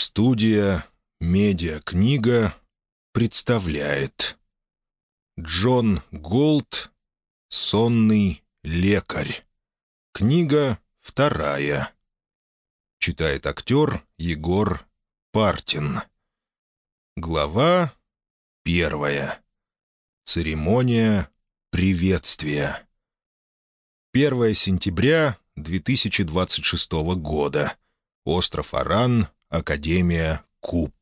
Студия «Медиакнига» представляет Джон Голд «Сонный лекарь». Книга вторая. Читает актер Егор Партин. Глава первая. Церемония приветствия. 1 сентября 2026 года. Остров Аран, Академия Куб.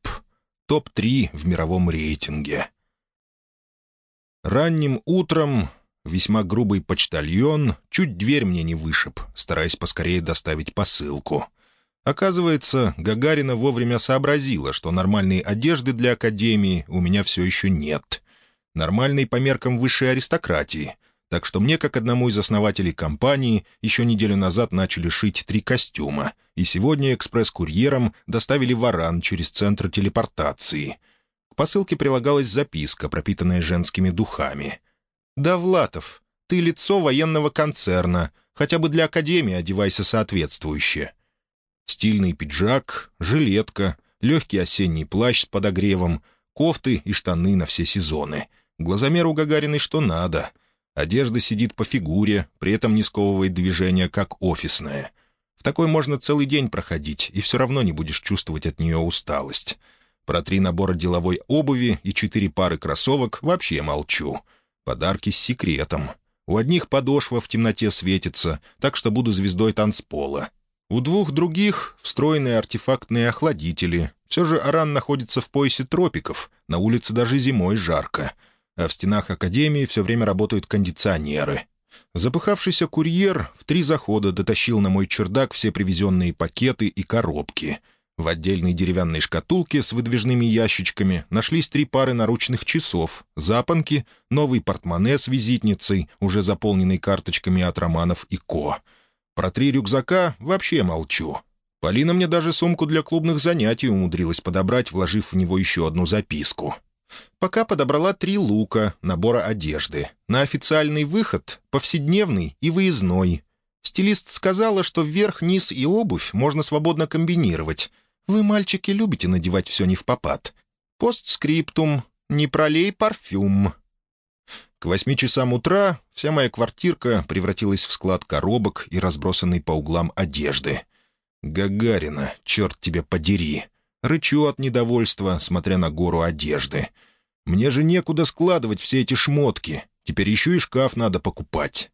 Топ-3 в мировом рейтинге. Ранним утром весьма грубый почтальон чуть дверь мне не вышиб, стараясь поскорее доставить посылку. Оказывается, Гагарина вовремя сообразила, что нормальной одежды для Академии у меня все еще нет. Нормальной по меркам высшей аристократии — так что мне, как одному из основателей компании, еще неделю назад начали шить три костюма, и сегодня экспресс-курьером доставили варан через центр телепортации. К посылке прилагалась записка, пропитанная женскими духами. «Довлатов, ты лицо военного концерна, хотя бы для Академии одевайся соответствующе». Стильный пиджак, жилетка, легкий осенний плащ с подогревом, кофты и штаны на все сезоны. Глазомер у Гагариной что надо — Одежда сидит по фигуре, при этом не сковывает движение, как офисная. В такой можно целый день проходить, и все равно не будешь чувствовать от нее усталость. Про три набора деловой обуви и четыре пары кроссовок вообще молчу. Подарки с секретом. У одних подошва в темноте светится, так что буду звездой танцпола. У двух других — встроенные артефактные охладители. Все же Аран находится в поясе тропиков, на улице даже зимой жарко — а в стенах академии все время работают кондиционеры. Запыхавшийся курьер в три захода дотащил на мой чердак все привезенные пакеты и коробки. В отдельной деревянной шкатулке с выдвижными ящичками нашлись три пары наручных часов, запонки, новый портмоне с визитницей, уже заполненный карточками от романов и ко. Про три рюкзака вообще молчу. Полина мне даже сумку для клубных занятий умудрилась подобрать, вложив в него еще одну записку — Пока подобрала три лука, набора одежды. На официальный выход — повседневный и выездной. Стилист сказала, что вверх, низ и обувь можно свободно комбинировать. Вы, мальчики, любите надевать все не в попад. Постскриптум «Не пролей парфюм». К восьми часам утра вся моя квартирка превратилась в склад коробок и разбросанной по углам одежды. «Гагарина, черт тебя подери!» Рычу от недовольства, смотря на гору одежды. Мне же некуда складывать все эти шмотки. Теперь еще и шкаф надо покупать.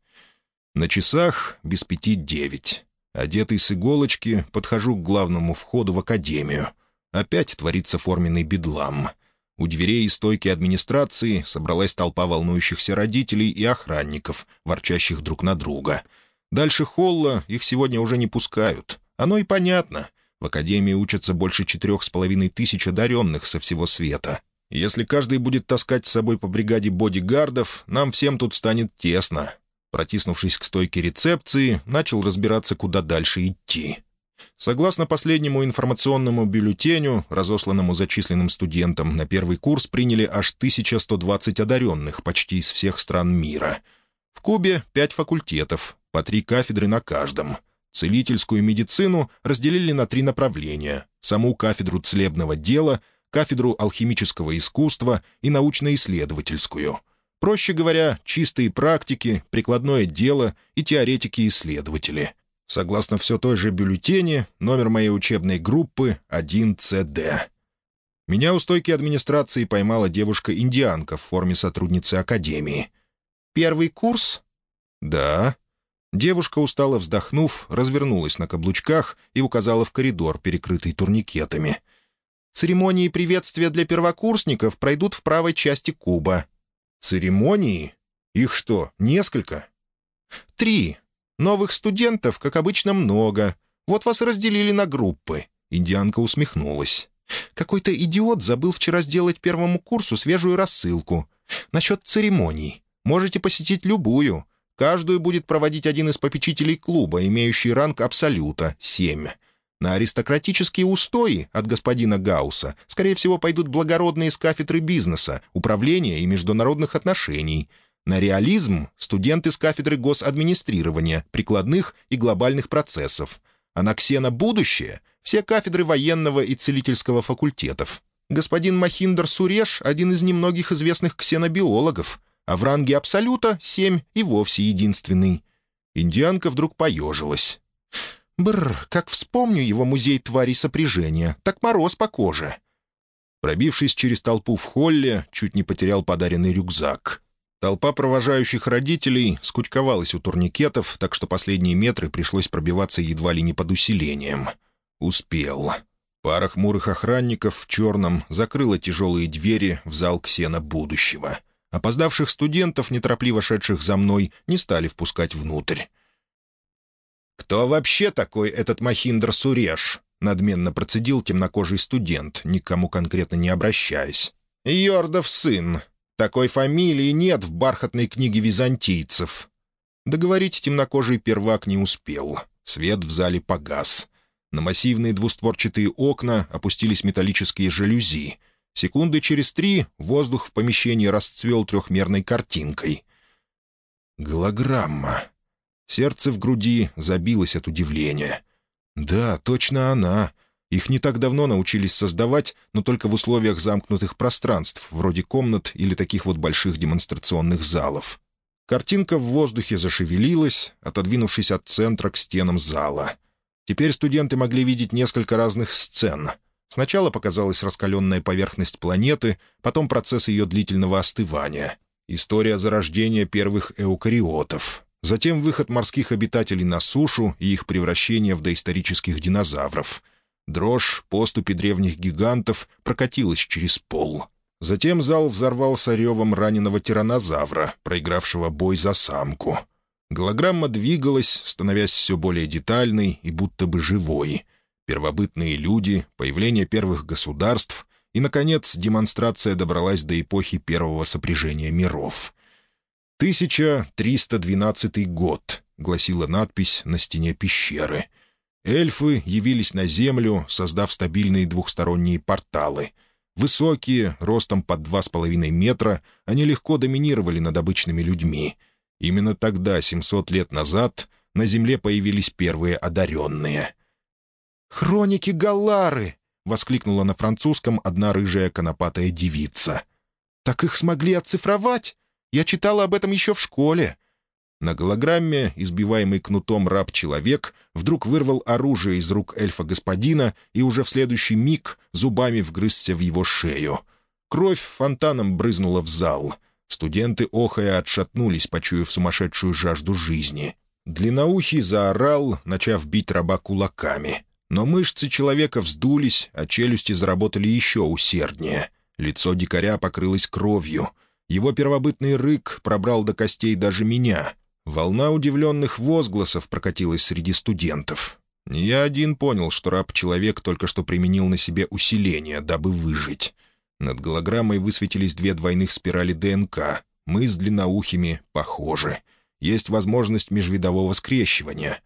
На часах без пяти девять. Одетый с иголочки, подхожу к главному входу в академию. Опять творится форменный бедлам. У дверей и стойки администрации собралась толпа волнующихся родителей и охранников, ворчащих друг на друга. Дальше холла их сегодня уже не пускают. Оно и понятно. В академии учатся больше четырех с половиной тысяч одаренных со всего света. Если каждый будет таскать с собой по бригаде бодигардов, нам всем тут станет тесно. Протиснувшись к стойке рецепции, начал разбираться, куда дальше идти. Согласно последнему информационному бюллетеню, разосланному зачисленным студентам, на первый курс приняли аж 1120 одаренных почти из всех стран мира. В Кубе пять факультетов, по три кафедры на каждом — Целительскую медицину разделили на три направления — саму кафедру целебного дела, кафедру алхимического искусства и научно-исследовательскую. Проще говоря, чистые практики, прикладное дело и теоретики-исследователи. Согласно все той же бюллетене, номер моей учебной группы 1CD. Меня у стойки администрации поймала девушка-индианка в форме сотрудницы академии. «Первый курс?» «Да», Девушка, устало вздохнув, развернулась на каблучках и указала в коридор, перекрытый турникетами. «Церемонии приветствия для первокурсников пройдут в правой части куба». «Церемонии? Их что, несколько?» «Три. Новых студентов, как обычно, много. Вот вас разделили на группы». Индианка усмехнулась. «Какой-то идиот забыл вчера сделать первому курсу свежую рассылку. Насчет церемоний. Можете посетить любую. Каждую будет проводить один из попечителей клуба, имеющий ранг Абсолюта — семь. На аристократические устои от господина Гаусса, скорее всего, пойдут благородные с кафедры бизнеса, управления и международных отношений. На реализм — студенты с кафедры госадминистрирования, прикладных и глобальных процессов. А на ксено будущее все кафедры военного и целительского факультетов. Господин Махиндер Суреш — один из немногих известных ксенобиологов, а в ранге Абсолюта — семь и вовсе единственный. Индианка вдруг поежилась. Бррр, как вспомню его музей тварей сопряжения, так мороз по коже. Пробившись через толпу в холле, чуть не потерял подаренный рюкзак. Толпа провожающих родителей скучковалась у турникетов, так что последние метры пришлось пробиваться едва ли не под усилением. Успел. Пара хмурых охранников в черном закрыла тяжелые двери в зал ксена будущего. Опоздавших студентов, неторопливо шедших за мной, не стали впускать внутрь. «Кто вообще такой этот Махиндр Суреш?» надменно процедил темнокожий студент, никому конкретно не обращаясь. «Йордов сын. Такой фамилии нет в бархатной книге византийцев». Договорить темнокожий первак не успел. Свет в зале погас. На массивные двустворчатые окна опустились металлические жалюзи. Секунды через три воздух в помещении расцвел трехмерной картинкой. Голограмма. Сердце в груди забилось от удивления — «Да, точно она. Их не так давно научились создавать, но только в условиях замкнутых пространств, вроде комнат или таких вот больших демонстрационных залов». Картинка в воздухе зашевелилась, отодвинувшись от центра к стенам зала. Теперь студенты могли видеть несколько разных сцен. Сначала показалась раскаленная поверхность планеты, потом процесс ее длительного остывания. История зарождения первых эукариотов, Затем выход морских обитателей на сушу и их превращение в доисторических динозавров. Дрожь поступи древних гигантов прокатилась через пол. Затем зал взорвался ревом раненого тиранозавра, проигравшего бой за самку. Голограмма двигалась, становясь все более детальной и будто бы живой. Первобытные люди, появление первых государств и, наконец, демонстрация добралась до эпохи первого сопряжения миров — 1312 год», — гласила надпись на стене пещеры. Эльфы явились на Землю, создав стабильные двухсторонние порталы. Высокие, ростом под два с половиной метра, они легко доминировали над обычными людьми. Именно тогда, 700 лет назад, на Земле появились первые одаренные. «Хроники Галлары!» — воскликнула на французском одна рыжая конопатая девица. «Так их смогли оцифровать? Я читала об этом еще в школе». На голограмме, избиваемый кнутом раб-человек, вдруг вырвал оружие из рук эльфа-господина и уже в следующий миг зубами вгрызся в его шею. Кровь фонтаном брызнула в зал. Студенты охая отшатнулись, почуяв сумасшедшую жажду жизни. Длинноухий заорал, начав бить раба кулаками. Но мышцы человека вздулись, а челюсти заработали еще усерднее. Лицо дикаря покрылось кровью — его первобытный рык пробрал до костей даже меня. Волна удивленных возгласов прокатилась среди студентов. Я один понял, что раб-человек только что применил на себе усиление, дабы выжить. Над голограммой высветились две двойных спирали ДНК. Мы с длинноухими похожи. Есть возможность межвидового скрещивания.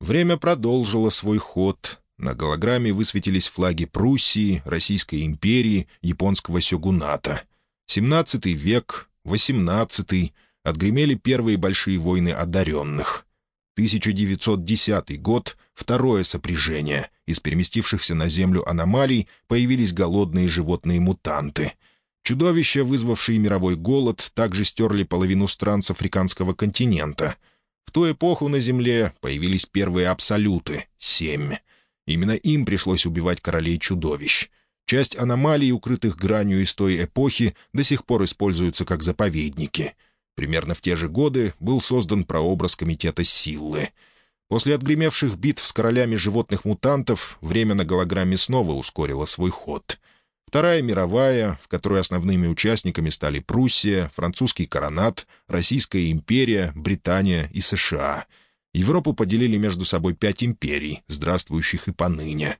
Время продолжило свой ход. На голограмме высветились флаги Пруссии, Российской империи, японского сёгуната — XVII век, XVIII отгремели первые большие войны одаренных. 1910 год — второе сопряжение. Из переместившихся на Землю аномалий появились голодные животные-мутанты. Чудовища, вызвавшие мировой голод, также стерли половину стран с африканского континента. В ту эпоху на Земле появились первые абсолюты — семь. Именно им пришлось убивать королей чудовищ — Часть аномалий, укрытых гранью из той эпохи, до сих пор используются как заповедники. Примерно в те же годы был создан прообраз Комитета Силлы. После отгремевших битв с королями животных-мутантов время на голограмме снова ускорило свой ход. Вторая мировая, в которой основными участниками стали Пруссия, французский коронат, Российская империя, Британия и США. Европу поделили между собой пять империй, здравствующих и поныне.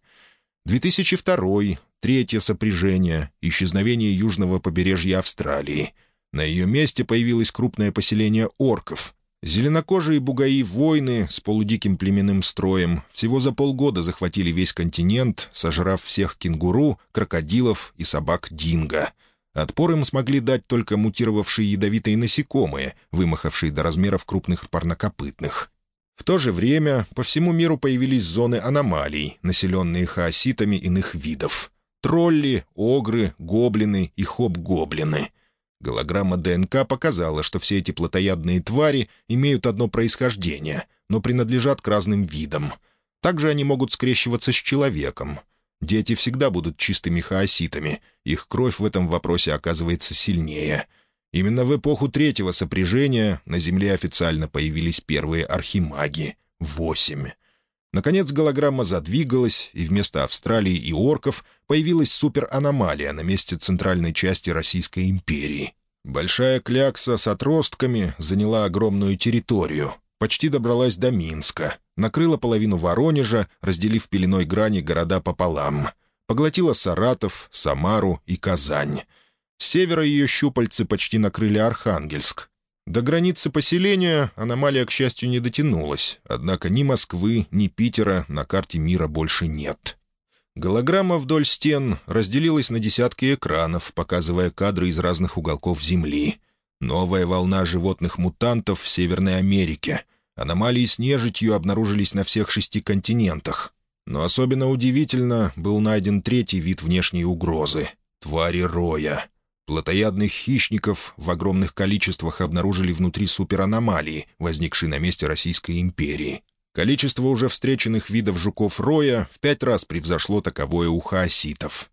2002 Третье сопряжение — исчезновение южного побережья Австралии. На ее месте появилось крупное поселение орков. Зеленокожие бугаи-войны с полудиким племенным строем всего за полгода захватили весь континент, сожрав всех кенгуру, крокодилов и собак динго. Отпор им смогли дать только мутировавшие ядовитые насекомые, вымахавшие до размеров крупных парнокопытных. В то же время по всему миру появились зоны аномалий, населенные хаоситами иных видов. Тролли, огры, гоблины и хоп-гоблины. Голограмма ДНК показала, что все эти плотоядные твари имеют одно происхождение, но принадлежат к разным видам. Также они могут скрещиваться с человеком. Дети всегда будут чистыми хаоситами, их кровь в этом вопросе оказывается сильнее — Именно в эпоху третьего сопряжения на Земле официально появились первые архимаги — восемь. Наконец голограмма задвигалась, и вместо Австралии и орков появилась супераномалия на месте центральной части Российской империи. Большая клякса с отростками заняла огромную территорию, почти добралась до Минска, накрыла половину Воронежа, разделив пеленой грани города пополам, поглотила Саратов, Самару и Казань — севера ее щупальцы почти накрыли Архангельск. До границы поселения аномалия, к счастью, не дотянулась, однако ни Москвы, ни Питера на карте мира больше нет. Голограмма вдоль стен разделилась на десятки экранов, показывая кадры из разных уголков Земли. Новая волна животных-мутантов в Северной Америке. Аномалии с нежитью обнаружились на всех шести континентах. Но особенно удивительно был найден третий вид внешней угрозы — твари Роя. Плотоядных хищников в огромных количествах обнаружили внутри супераномалии, возникшей на месте Российской империи. Количество уже встреченных видов жуков роя в пять раз превзошло таковое у хаоситов.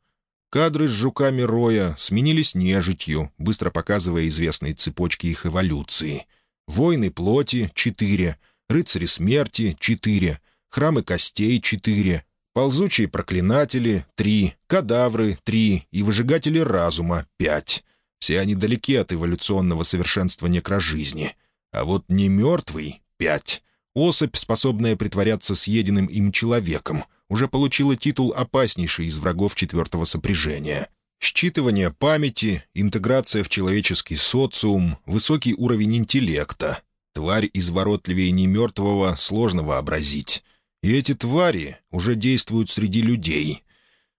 Кадры с жуками роя сменились нежитью, быстро показывая известные цепочки их эволюции. Войны плоти — четыре, рыцари смерти — четыре, храмы костей — четыре, ползучие проклинатели — три, кадавры — три и выжигатели разума — пять. Все они далеки от эволюционного совершенства некрожизни. А вот не мертвый — пять. Особь, способная притворяться съеденным им человеком, уже получила титул опаснейшей из врагов четвертого сопряжения. Считывание памяти, интеграция в человеческий социум, высокий уровень интеллекта. Тварь изворотливее немертвого сложно вообразить. И эти твари уже действуют среди людей.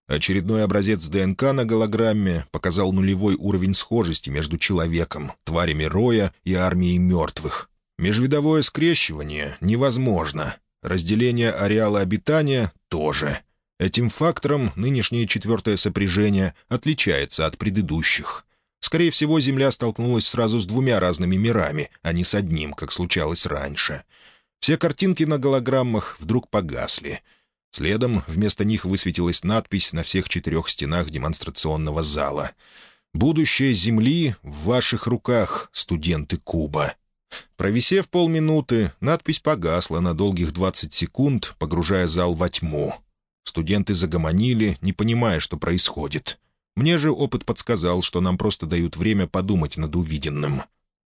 Очередной образец ДНК на голограмме показал нулевой уровень схожести между человеком, тварями роя и армией мертвых. Межвидовое скрещивание невозможно. Разделение ареала обитания тоже. Этим фактором нынешнее четвертое сопряжение отличается от предыдущих. Скорее всего, Земля столкнулась сразу с двумя разными мирами, а не с одним, как случалось раньше — все картинки на голограммах вдруг погасли. Следом вместо них высветилась надпись на всех четырех стенах демонстрационного зала. «Будущее Земли в ваших руках, студенты Куба». Провисев полминуты, надпись погасла на долгих двадцать секунд, погружая зал во тьму. Студенты загомонили, не понимая, что происходит. Мне же опыт подсказал, что нам просто дают время подумать над увиденным.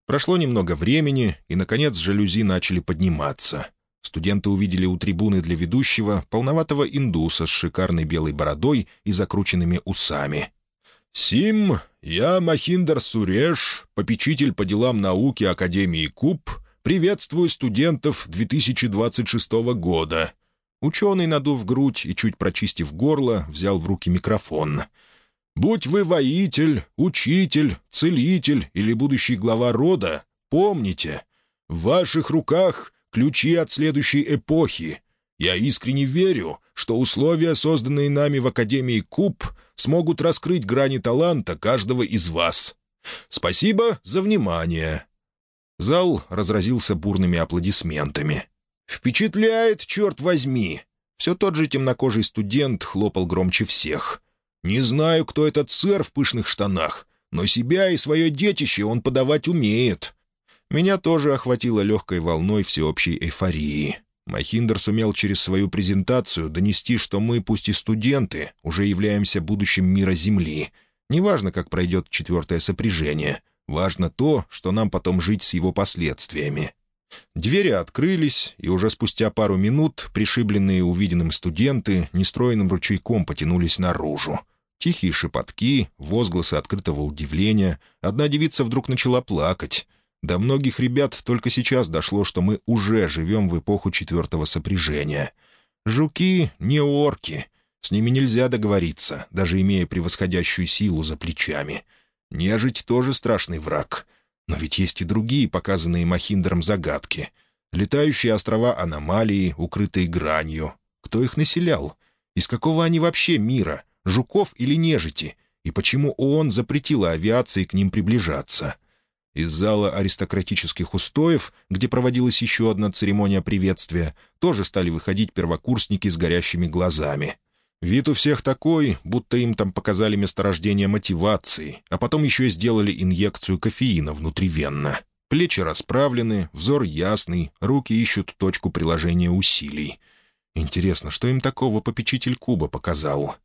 Прошло немного времени, и, наконец, жалюзи начали подниматься. Студенты увидели у трибуны для ведущего полноватого индуса с шикарной белой бородой и закрученными усами. «Сим, я Махиндер Суреш, попечитель по делам науки Академии Куб, приветствую студентов 2026 года». Ученый, надув грудь и чуть прочистив горло, взял в руки микрофон — Будь вы воитель, учитель, целитель или будущий глава рода, помните, в ваших руках ключи от следующей эпохи. Я искренне верю, что условия, созданные нами в Академии Куб, смогут раскрыть грани таланта каждого из вас. Спасибо за внимание». Зал разразился бурными аплодисментами. «Впечатляет, черт возьми!» Все тот же темнокожий студент хлопал громче всех. Не знаю, кто этот сэр в пышных штанах, но себя и свое детище он подавать умеет. Меня тоже охватило легкой волной всеобщей эйфории. Махиндер сумел через свою презентацию донести, что мы, пусть и студенты, уже являемся будущим мира Земли. Неважно, как пройдет четвертое сопряжение. Важно то, что нам потом жить с его последствиями. Двери открылись, и уже спустя пару минут пришибленные увиденным студенты нестроенным ручейком потянулись наружу. Тихие шепотки, возгласы открытого удивления. Одна девица вдруг начала плакать. До многих ребят только сейчас дошло, что мы уже живем в эпоху четвертого сопряжения. Жуки — не орки. С ними нельзя договориться, даже имея превосходящую силу за плечами. Нежить тоже страшный враг. Но ведь есть и другие, показанные Махиндером загадки. Летающие острова аномалии, укрытые гранью. Кто их населял? Из какого они вообще мира? Жуков или нежити? И почему ООН запретила авиации к ним приближаться? Из зала аристократических устоев, где проводилась еще одна церемония приветствия, тоже стали выходить первокурсники с горящими глазами. Вид у всех такой, будто им там показали месторождение мотивации, а потом еще сделали инъекцию кофеина внутривенно. Плечи расправлены, взор ясный, руки ищут точку приложения усилий. Интересно, что им такого попечитель Куба показал?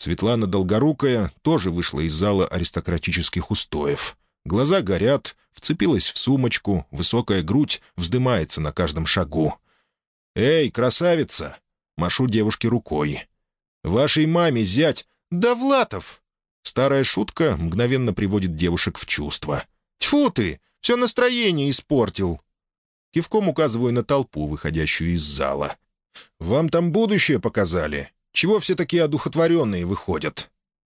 Светлана Долгорукая тоже вышла из зала аристократических устоев. Глаза горят, вцепилась в сумочку, высокая грудь вздымается на каждом шагу. «Эй, красавица!» — машу девушке рукой. «Вашей маме зять Довлатов!» Старая шутка мгновенно приводит девушек в чувство. «Тьфу ты! Все настроение испортил!» Кивком указываю на толпу, выходящую из зала. «Вам там будущее показали? Чего все такие одухотворенные выходят?»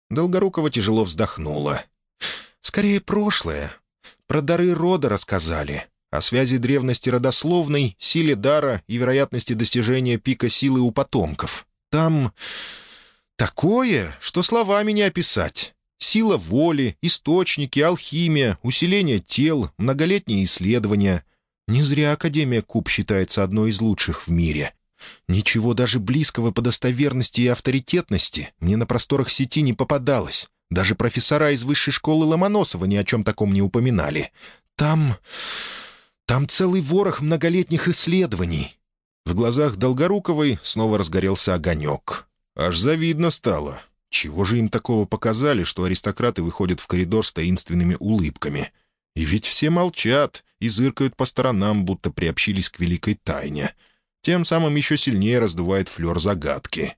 Долгорукова тяжело вздохнула. «Скорее прошлое. Про дары рода рассказали. О связи древности родословной, силе дара и вероятности достижения пика силы у потомков. Там такое, что словами не описать. Сила воли, источники, алхимия, усиление тел, многолетние исследования. Не зря Академия Куб считается одной из лучших в мире. Ничего даже близкого по достоверности и авторитетности мне на просторах сети не попадалось. Даже профессора из высшей школы Ломоносова ни о чем таком не упоминали. Там... там целый ворох многолетних исследований. В глазах Долгоруковой снова разгорелся огонек. Аж завидно стало. Чего же им такого показали, что аристократы выходят в коридор с таинственными улыбками? И ведь все молчат и зыркают по сторонам, будто приобщились к великой тайне — тем самым еще сильнее раздувает флер загадки.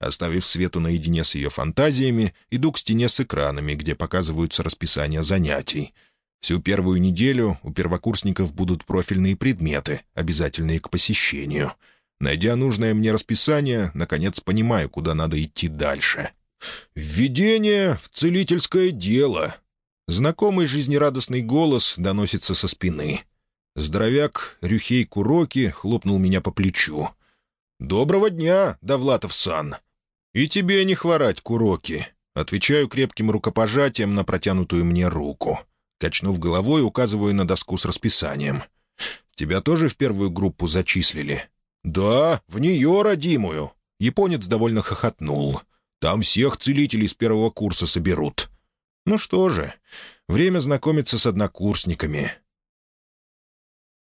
Оставив Свету наедине с ее фантазиями, иду к стене с экранами, где показываются расписания занятий. Всю первую неделю у первокурсников будут профильные предметы, обязательные к посещению. Найдя нужное мне расписание, наконец понимаю, куда надо идти дальше. «Введение в целительское дело!» Знакомый жизнерадостный голос доносится со спины. Здоровяк Рюхей Куроки хлопнул меня по плечу. «Доброго дня, Довлатов-сан!» «И тебе не хворать, Куроки!» Отвечаю крепким рукопожатием на протянутую мне руку. Качнув головой, указываю на доску с расписанием. «Тебя тоже в первую группу зачислили?» «Да, в нее, родимую!» Японец довольно хохотнул. «Там всех целителей с первого курса соберут». «Ну что же, время знакомиться с однокурсниками.